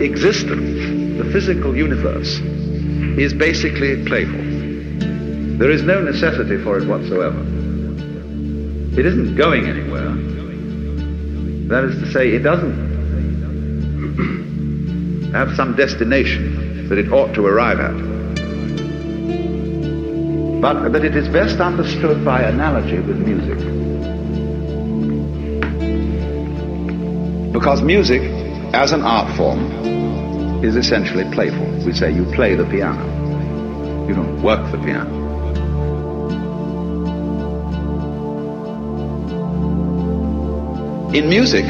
existence, the physical universe, is basically playful. There is no necessity for it whatsoever. It isn't going anywhere. That is to say, it doesn't have some destination that it ought to arrive at. But that it is best understood by analogy with music. Because music, as an art form, is essentially playful. We say you play the piano. You don't work the piano. In music,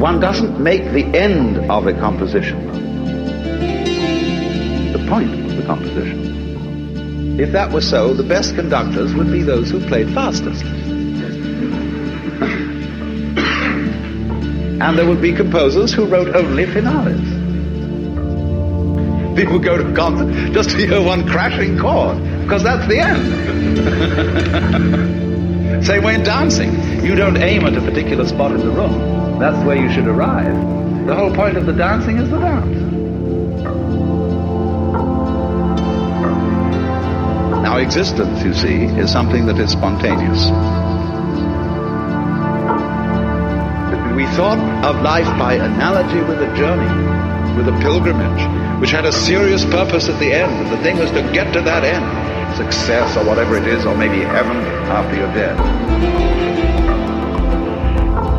one doesn't make the end of a composition the point of the composition. If that were so, the best conductors would be those who played fastest. And there would be composers who wrote only finales. People go to concert just to hear one crashing chord, because that's the end. Same way in dancing. You don't aim at a particular spot in the room. That's where you should arrive. The whole point of the dancing is the dance. Now, existence, you see, is something that is spontaneous. Thought of life by analogy with a journey, with a pilgrimage, which had a serious purpose at the end, and the thing was to get to that end. Success or whatever it is, or maybe heaven after you're dead.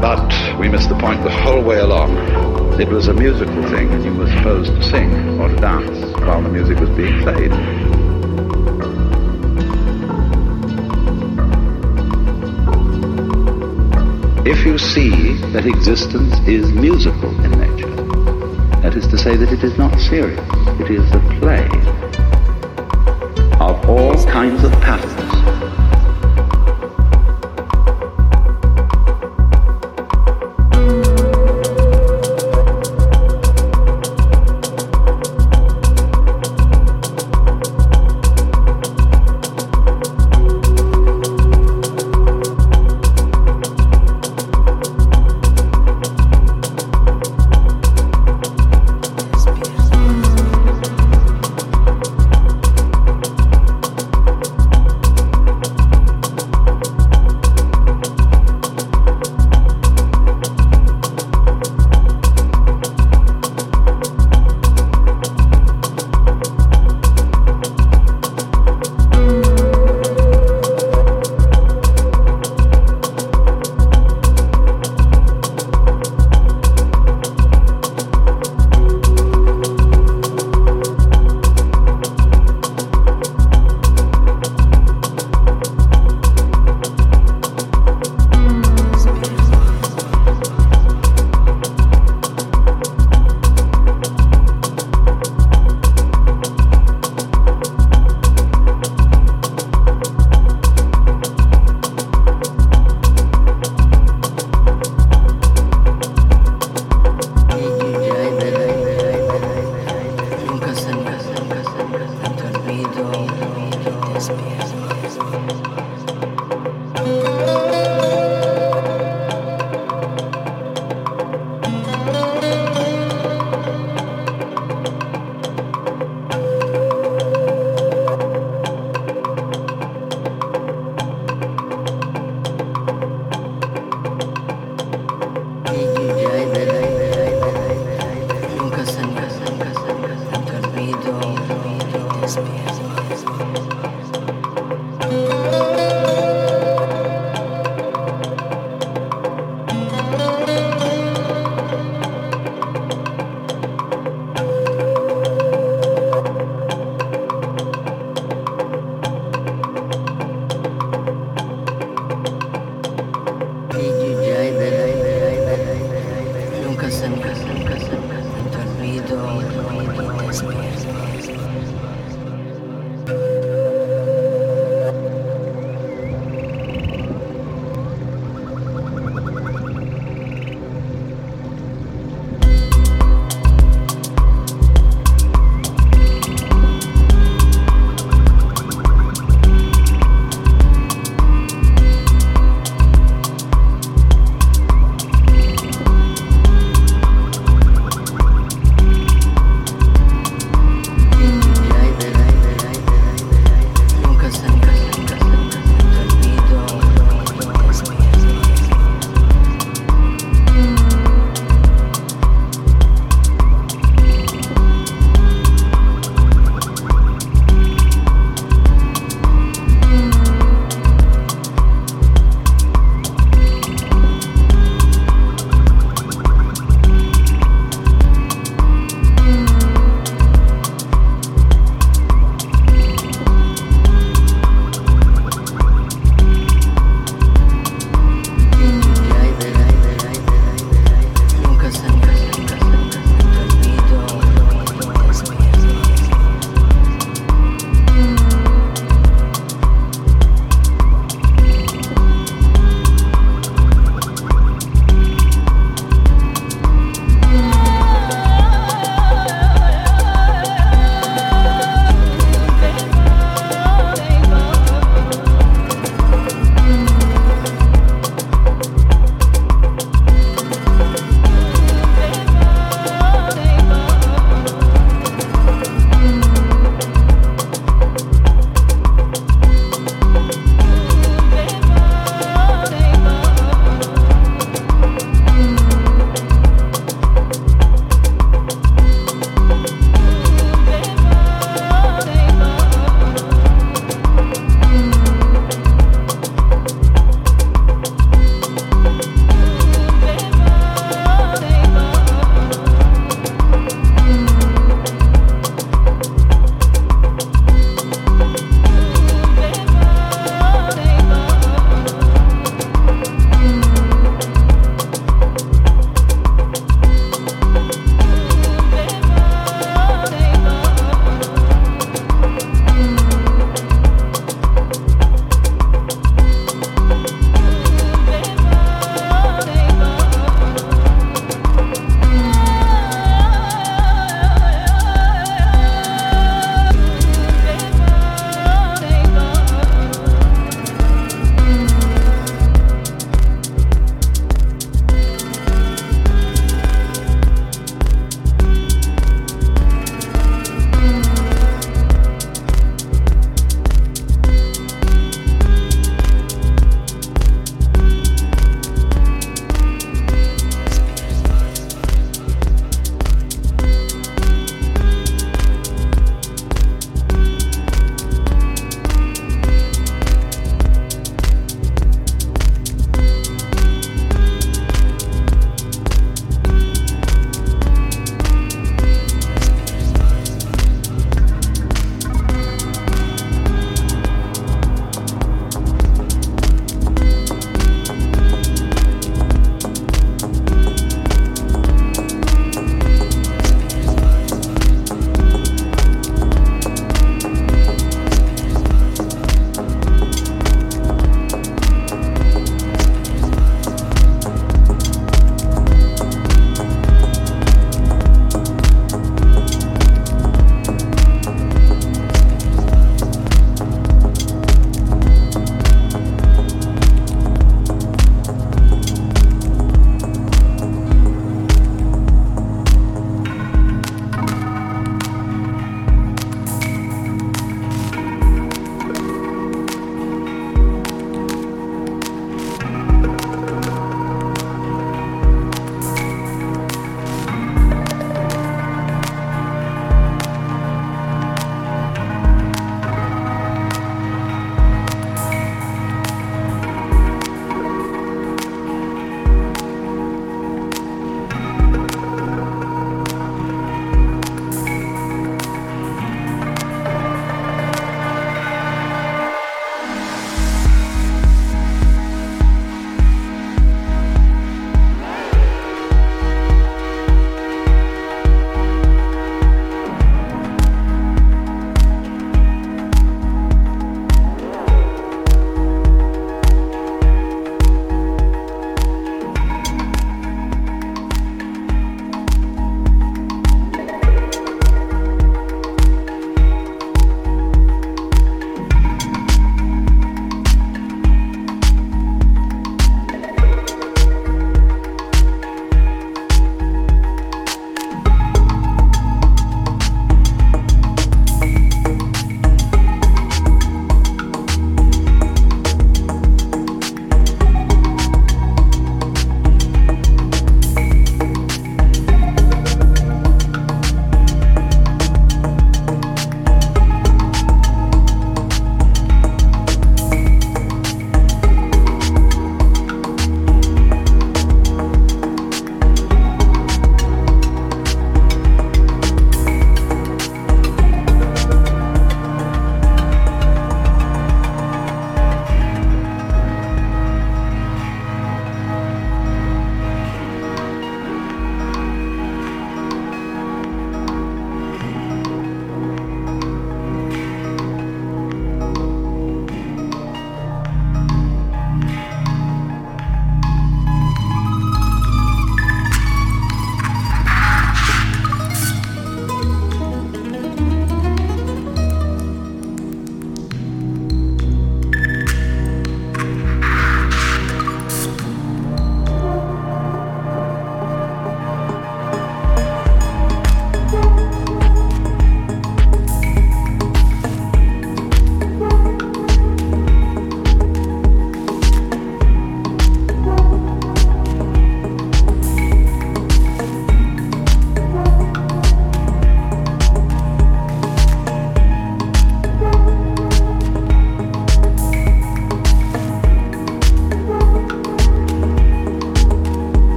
But we missed the point the whole way along. It was a musical thing, and you were supposed to sing or to dance while the music was being played. If you see that existence is musical in nature, that is to say that it is not serious, it is a play of all kinds of patterns.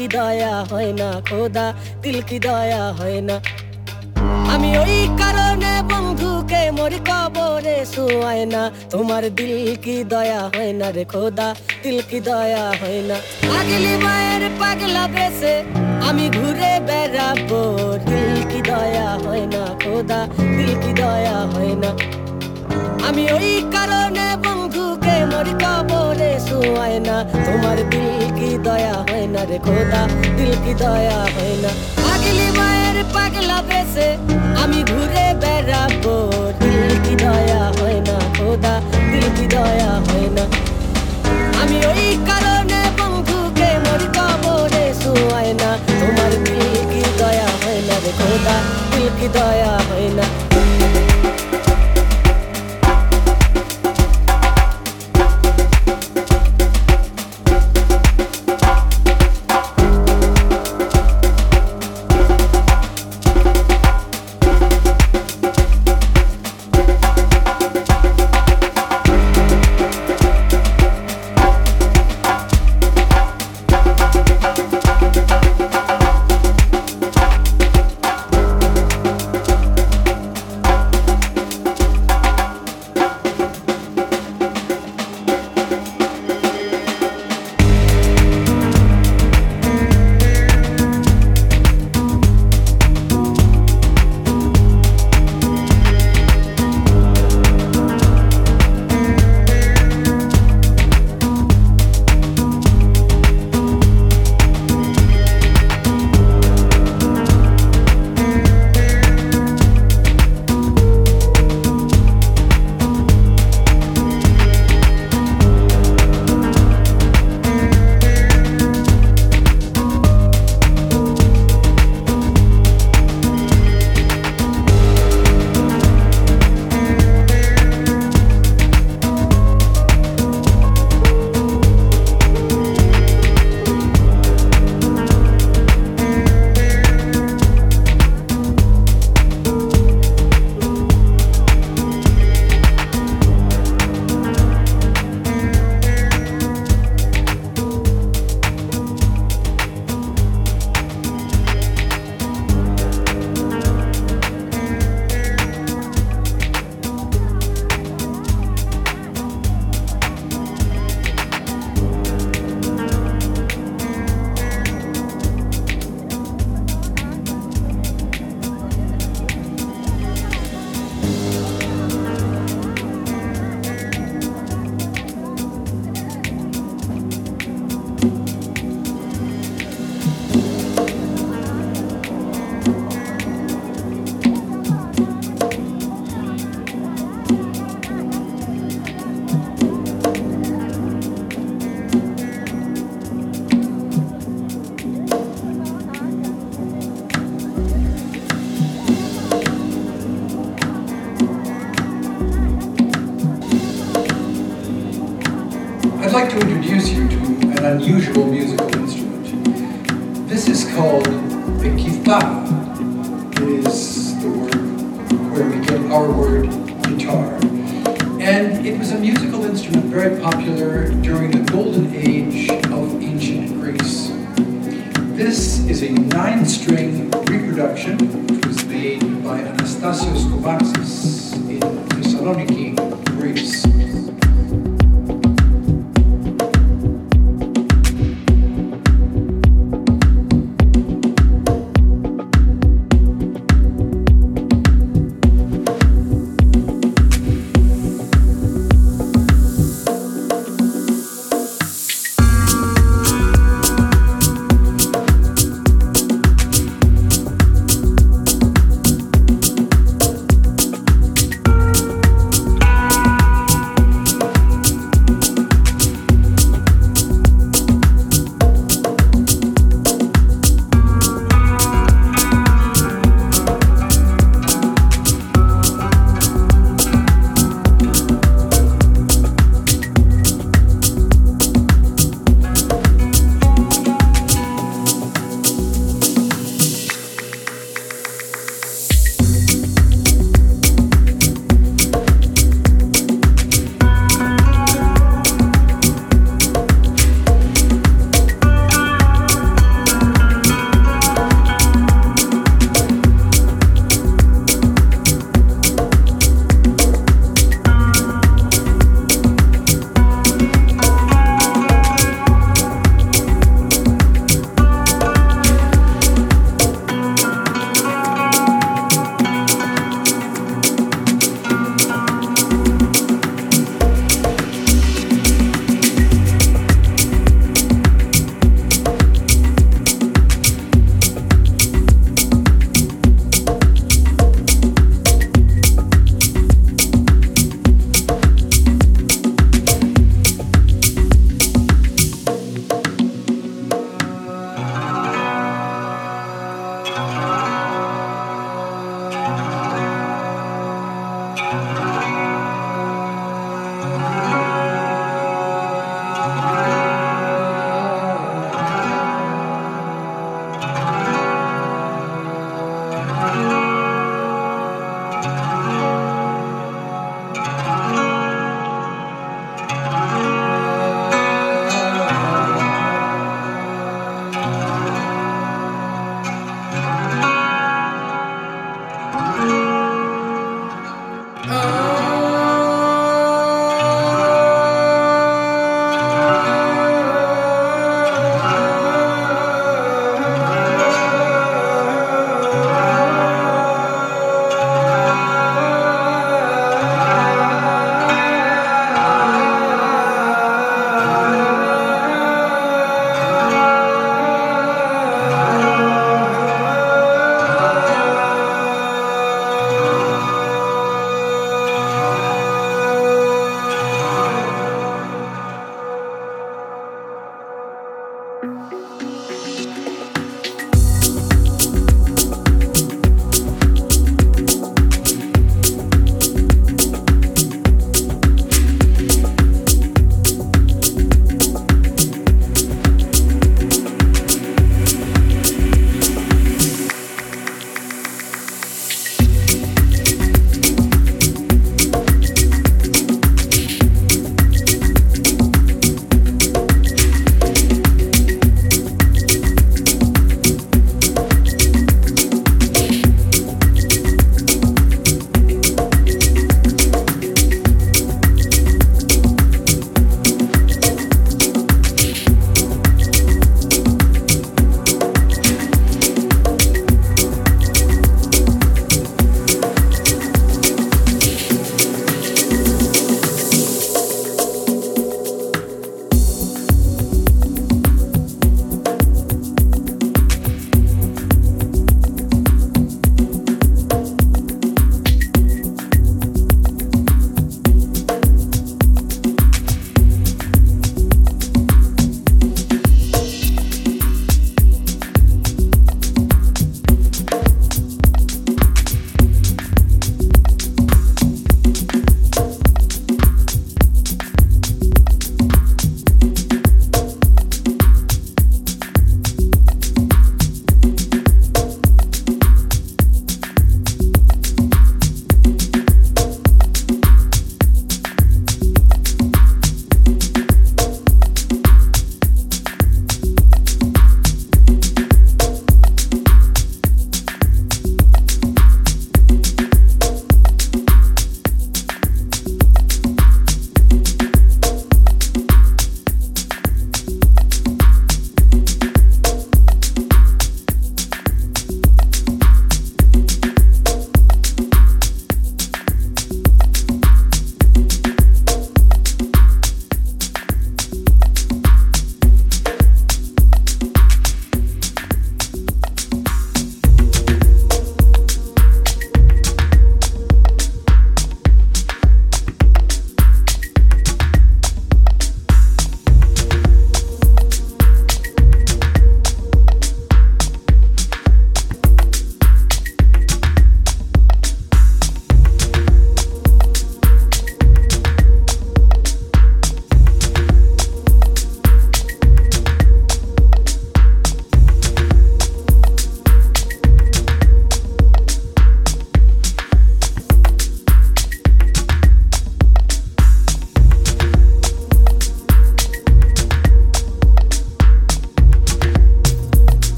কি দয়া হয় না, খোদা? দিল কি দয়া হয় না। আমি ওই কারণে বন্ধুকে মরি কবরে শুয়ায় না। তোমার দিল কি দয়া হয় না রে খোদা? দিল কি দয়া হয় না। পাগলি মায়ের পাগলা বেছে আমি ঘুরে বেড়াবো। দিল কি দয়া হয় না, খোদা? দিল কি দয়া হয় না। আমি ওই কারণে বন্ধুকে মরি কবরে শুয়ায় না। তোমার দিল কি দয়া হয় না রে খোদা, দিল কি দয়া হয় না। পাগলি মায়ের পাগলা বেছে আমি ঘুরে বেড়াবো। দিল কি দয়া হয় না খোদা, দিল কি দয়া হয় না। আমি ওই কারণে বন্ধুকে মরি কবরে শুয়ায় না। তোমার দিল কি দয়া হয় না রে খোদা, দিল কি দয়া হয় না।